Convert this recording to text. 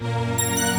Música